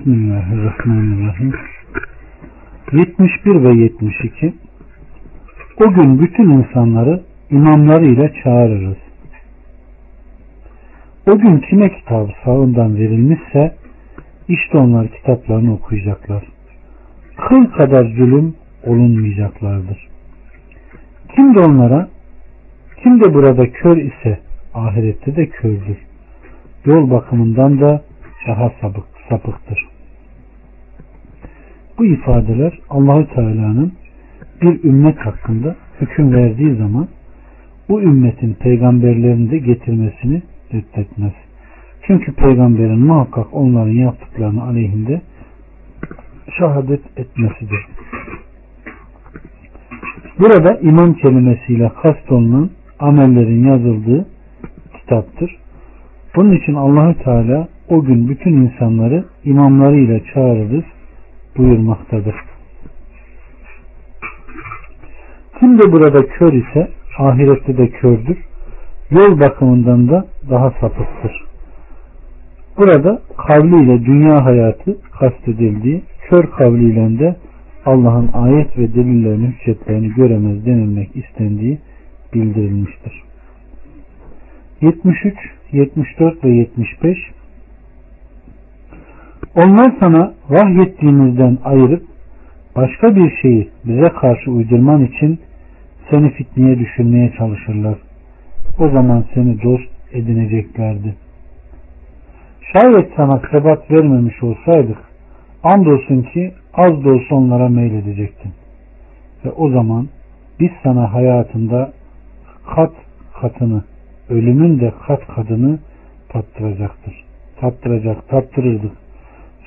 Bismillahirrahmanirrahim. 71 ve 72 O gün bütün insanları imamlarıyla çağırırız. O gün kime kitabı sağından verilmişse işte onlar kitaplarını okuyacaklar. Kıl kadar zulüm olunmayacaklardır. Kim de onlara kim de burada kör ise ahirette de kördür. Yol bakımından da daha sapık, sapıktır. Bu ifadeler Allahü Teala'nın bir ümmet hakkında hüküm verdiği zaman bu ümmetin peygamberlerini de getirmesini reddetmez. Çünkü peygamberin muhakkak onların yaptıklarını aleyhinde şehadet etmesidir. Burada iman kelimesiyle kast olunan amellerin yazıldığı kitaptır. Bunun için Allahü Teala o gün bütün insanları imamlarıyla çağırırız buyurmaktadır. Kim de burada kör ise ahirette de kördür. Yol bakımından da daha sapıktır. Burada kavliyle dünya hayatı kastedildiği, kör kavliyle de Allah'ın ayet ve delillerini, hüccetlerini göremez denilmek istendiği bildirilmiştir. 73, 74 ve 75 Onlar sana vahyettiğimizden ayırıp başka bir şeyi bize karşı uydurman için seni fitneye düşürmeye çalışırlar. O zaman seni dost edineceklerdi. Şayet sana sebat vermemiş olsaydık andolsun ki az da olsa onlara meyledecektin. Ve o zaman biz sana hayatında kat katını ölümün de kat kadını tattıracaktır. Tattıracak, tattırırdık.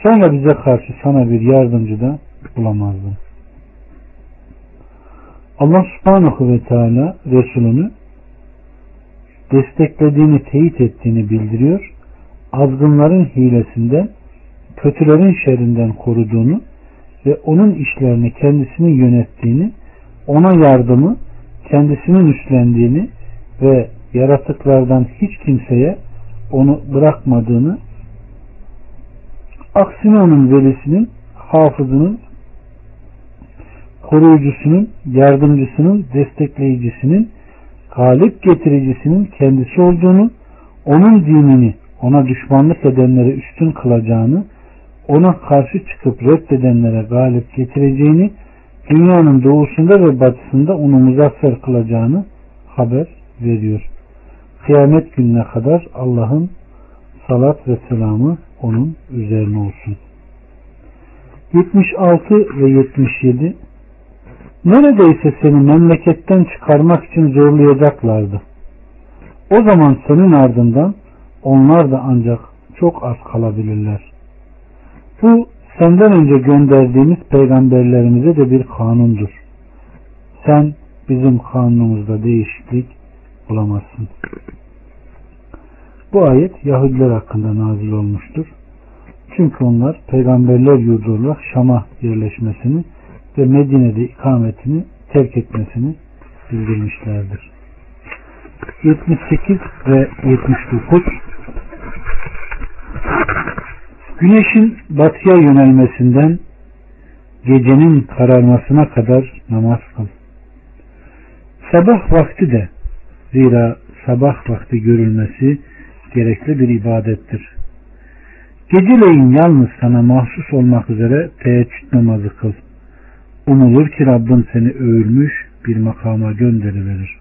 Sonra bize karşı sana bir yardımcı da bulamazdın. Allah subhanahu ve teala Resulünü desteklediğini, teyit ettiğini bildiriyor. Azgınların hilesinden, kötülerin şerrinden koruduğunu ve onun işlerini kendisinin yönettiğini, ona yardımı kendisinin üstlendiğini ve yaratıklardan hiç kimseye onu bırakmadığını aksine onun velisinin hafızının koruyucusunun, yardımcısının, destekleyicisinin, galip getiricisinin kendisi olduğunu, onun dinini ona düşmanlık edenlere üstün kılacağını, ona karşı çıkıp reddedenlere galip getireceğini, dünyanın doğusunda ve batısında onu muzaffer kılacağını haber veriyor. Kıyamet gününe kadar Allah'ın salat ve selamı onun üzerine olsun. 76 ve 77 Neredeyse seni memleketten çıkarmak için zorlayacaklardı. O zaman senin ardından onlar da ancak çok az kalabilirler. Bu senden önce gönderdiğimiz peygamberlerimize de bir kanundur. Sen bizim kanunumuzda değişiklik bulamazsın. Bu ayet Yahudiler hakkında nazil olmuştur. Çünkü onlar peygamberler yurdu olarak Şam'a yerleşmesini ve Medine'de ikametini terk etmesini bildirmişlerdir. 78 ve 79 Güneşin batıya yönelmesinden gecenin kararmasına kadar namaz kıl. Sabah vakti de zira sabah vakti görülmesi gerekli bir ibadettir. Geceleyin yalnız sana mahsus olmak üzere teheccüd namazı kıl. Umulur ki Rabbin seni övülmüş bir makama gönderiverir.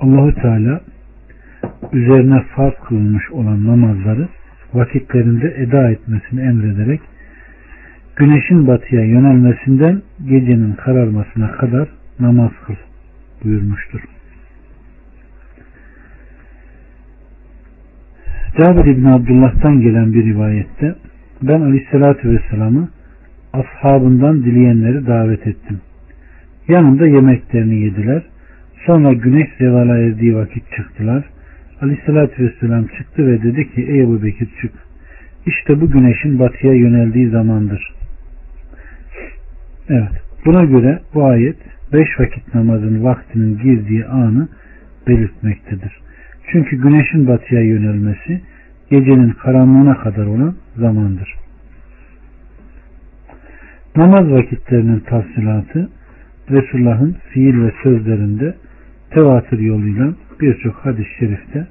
Allahu Teala üzerine farz kılınmış olan namazları vakitlerinde eda etmesini emrederek güneşin batıya yönelmesinden gecenin kararmasına kadar namaz kıl buyurmuştur. Cabir İbni Abdullah'tan gelen bir rivayette ben Aleyhisselatü Vesselam'ı ashabından dileyenleri davet ettim. Yanında yemeklerini yediler. Sonra güneş zevala erdiği vakit çıktılar. Aleyhisselatü Vesselam çıktı ve dedi ki ey Ebu Bekir çık. İşte bu güneşin batıya yöneldiği zamandır. Evet. Buna göre bu ayet beş vakit namazın vaktinin girdiği anı belirtmektedir. Çünkü güneşin batıya yönelmesi gecenin karanlığına kadar olan zamandır. Namaz vakitlerinin tafsilatı Resulullah'ın fiil ve sözlerinde tevatür yoluyla birçok hadis-i şerifte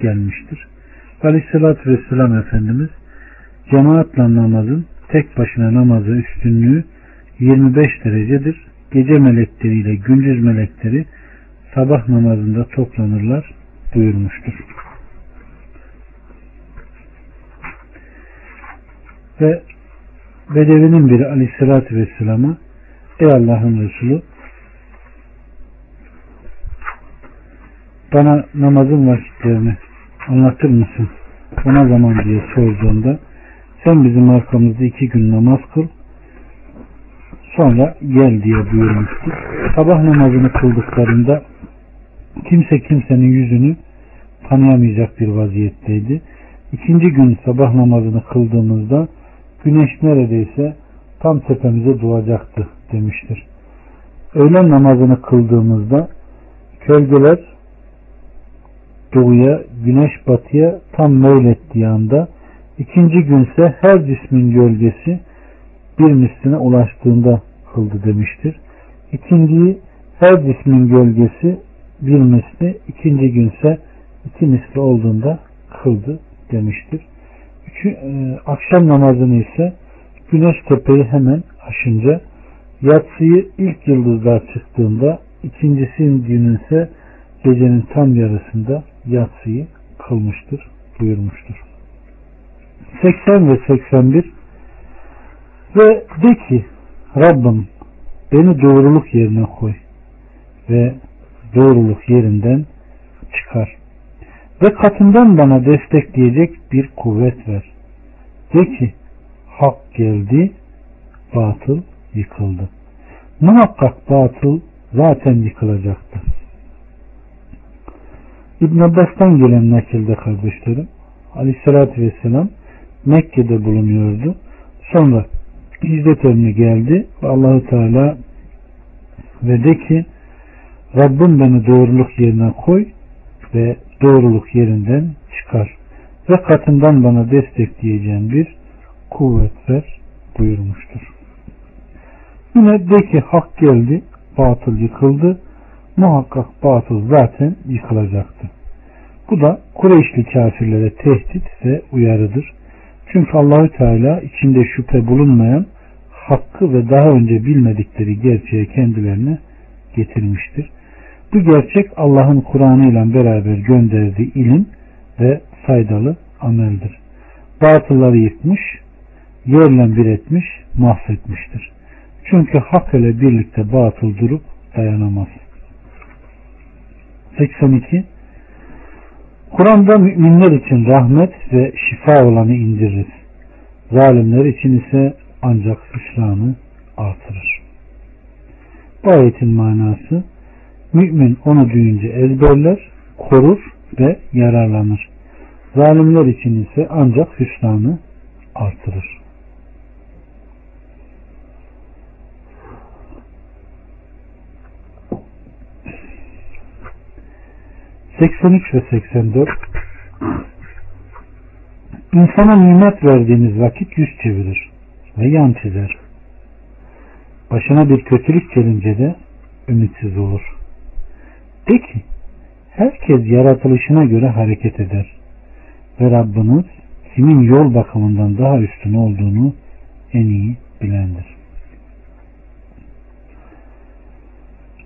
gelmiştir. Aleyhissalatü Vesselam Efendimiz cemaatle namazın tek başına namazı üstünlüğü 25 derecedir. Gece melekleriyle gündüz melekleri sabah namazında toplanırlar buyurmuştur. Ve Bedevinin biri aleyhissalatü vesselama Ey Allah'ın Resulü bana namazın vakitlerini anlatır mısın? Ona zaman diye sorduğunda sen bizim arkamızda iki gün namaz kıl sonra gel diye buyurmuştu. Sabah namazını kıldıklarında kimse kimsenin yüzünü tanıyamayacak bir vaziyetteydi. İkinci gün sabah namazını kıldığımızda güneş neredeyse tam tepemize doğacaktı demiştir. Öğlen namazını kıldığımızda gölgeler doğuya, güneş batıya tam meylettiği anda ikinci günse her cismin gölgesi bir misline ulaştığında kıldı demiştir. İkinciyi her cismin gölgesi bir misli, ikinci günse iki misli olduğunda kıldı demiştir. Üçü, e, akşam namazını ise güneş tepeyi hemen aşınca yatsıyı ilk yıldızlar çıktığında ikincisinin günü ise gecenin tam yarısında yatsıyı kılmıştır buyurmuştur. 80 ve 81 ve de ki Rabbim beni doğruluk yerine koy ve doğruluk yerinden çıkar. Ve katından bana destekleyecek bir kuvvet ver. De ki hak geldi, batıl yıkıldı. Muhakkak batıl zaten yıkılacaktı. İbn Abbas'tan gelen nakilde kardeşlerim Aleyhisselatü Vesselam Mekke'de bulunuyordu. Sonra hicret emri geldi ve Allahu Teala ve de ki Rabbim beni doğruluk yerine koy ve doğruluk yerinden çıkar ve katından bana destekleyeceğin bir kuvvet ver buyurmuştur. Yine de ki hak geldi, batıl yıkıldı. Muhakkak batıl zaten yıkılacaktı. Bu da Kureyşli kafirlere tehdit ve uyarıdır. Çünkü Allahü Teala içinde şüphe bulunmayan hakkı ve daha önce bilmedikleri gerçeği kendilerine getirmiştir. Bu gerçek Allah'ın Kur'an'ı ile beraber gönderdiği ilim ve faydalı ameldir. Batılları yıkmış, yerle bir etmiş, mahvetmiştir. Çünkü hak ile birlikte batıl durup dayanamaz. 82 Kur'an'da müminler için rahmet ve şifa olanı indirir. Zalimler için ise ancak hüsranı artırır. Bu ayetin manası mümin onu duyunca ezberler, korur ve yararlanır. Zalimler için ise ancak hüsranı artırır. ...83 ve 84... İnsana nimet verdiğiniz vakit yüz çevirir ve yan çizer. Başına bir kötülük gelince de ümitsiz olur. De ki, herkes yaratılışına göre hareket eder. Ve Rabbiniz kimin yol bakımından daha üstün olduğunu en iyi bilendir.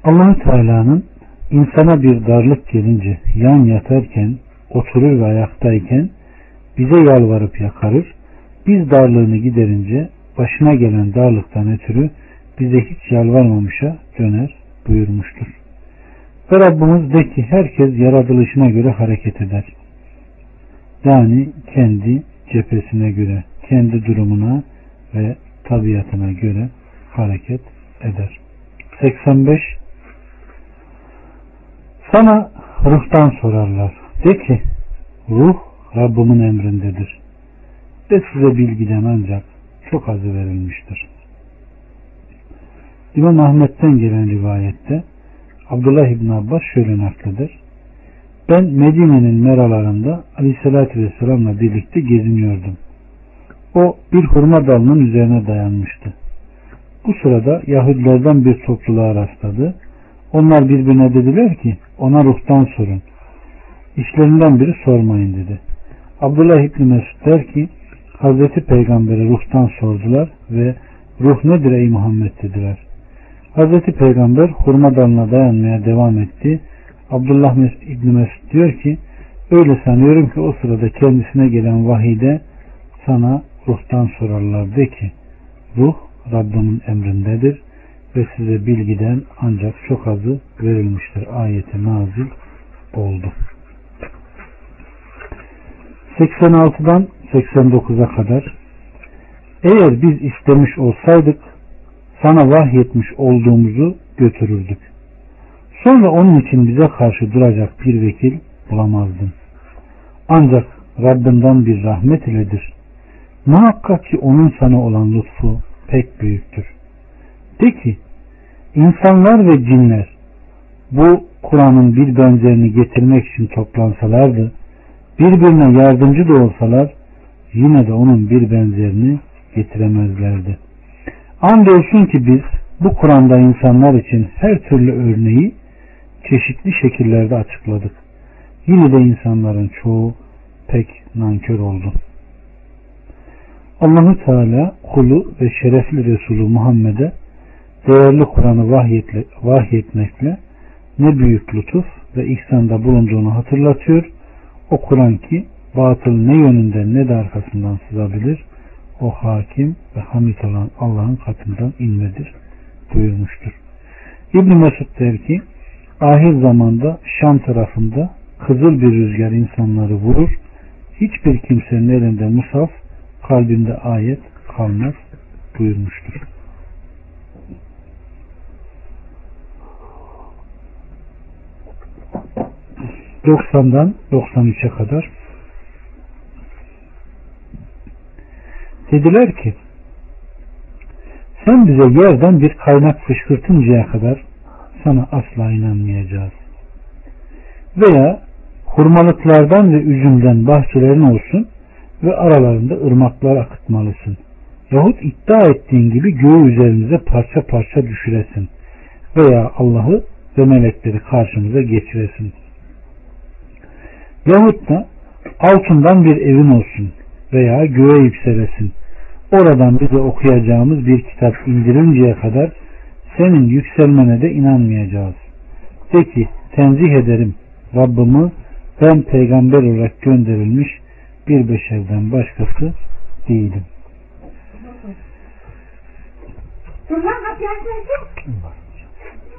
allah Teala'nın insana bir darlık gelince yan yatarken, oturur ve ayaktayken bize yalvarıp yakarır. Biz darlığını giderince başına gelen darlıktan ötürü bize hiç yalvarmamışa döner buyurmuştur. Ve Rabbimiz de ki herkes yaratılışına göre hareket eder. Yani kendi cephesine göre, kendi durumuna ve tabiatına göre hareket eder. 85 Sana ruhtan sorarlar. De ki ruh Rabbimin emrindedir. Ve size bilgiden ancak çok azı verilmiştir. İmam Ahmet'ten gelen rivayette Abdullah İbn Abbas şöyle nakleder. Ben Medine'nin meralarında Aleyhisselatü Vesselam'la birlikte geziniyordum. O bir hurma dalının üzerine dayanmıştı. Bu sırada Yahudilerden bir topluluğa rastladı. Onlar birbirine dediler ki ona ruhtan sorun. İşlerinden biri sormayın dedi. Abdullah İbni Mesud der ki Hazreti Peygamber'e ruhtan sordular ve ruh nedir ey Muhammed dediler. Hazreti Peygamber hurma dalına dayanmaya devam etti. Abdullah İbni Mesud diyor ki öyle sanıyorum ki o sırada kendisine gelen vahide sana ruhtan sorarlar de ki ruh Rabbimin emrindedir ve size bilgiden ancak çok azı verilmiştir. Ayeti nazil oldu. 86'dan 89'a kadar eğer biz istemiş olsaydık sana vahyetmiş olduğumuzu götürürdük. Sonra onun için bize karşı duracak bir vekil bulamazdın. Ancak Rabbinden bir rahmet iledir. Muhakkak ki onun sana olan lütfu pek büyüktür. De ki, insanlar ve cinler bu Kur'an'ın bir benzerini getirmek için toplansalardı, birbirine yardımcı da olsalar, yine de onun bir benzerini getiremezlerdi. Andolsun ki biz bu Kur'an'da insanlar için her türlü örneği çeşitli şekillerde açıkladık. Yine de insanların çoğu pek nankör oldu. Allahu Teala kulu ve şerefli Resulü Muhammed'e değerli Kur'an'ı vahyetmekle ne büyük lütuf ve ihsanda bulunduğunu hatırlatıyor. O Kur'an ki batıl ne yönünden ne de arkasından sızabilir. O hakim ve hamid olan Allah'ın katından inmedir buyurmuştur. İbn Mesud der ki ahir zamanda Şam tarafında kızıl bir rüzgar insanları vurur. Hiçbir kimsenin elinde musaf kalbinde ayet kalmaz buyurmuştur. ...90'dan 93'e kadar... ...dediler ki... ...sen bize yerden bir kaynak fışkırtıncaya kadar... ...sana asla inanmayacağız. Veya... ...hurmalıklardan ve üzümden bahçelerin olsun ve aralarında ırmaklar akıtmalısın. Yahut iddia ettiğin gibi göğü üzerimize parça parça düşüresin. Veya Allah'ı ve melekleri karşımıza geçiresin. Yahut da altından bir evin olsun veya göğe yükselesin. Oradan bize okuyacağımız bir kitap indirinceye kadar senin yükselmene de inanmayacağız. De ki tenzih ederim Rabbimi ben peygamber olarak gönderilmiş bir beşerden başkası değilim. Kapıyı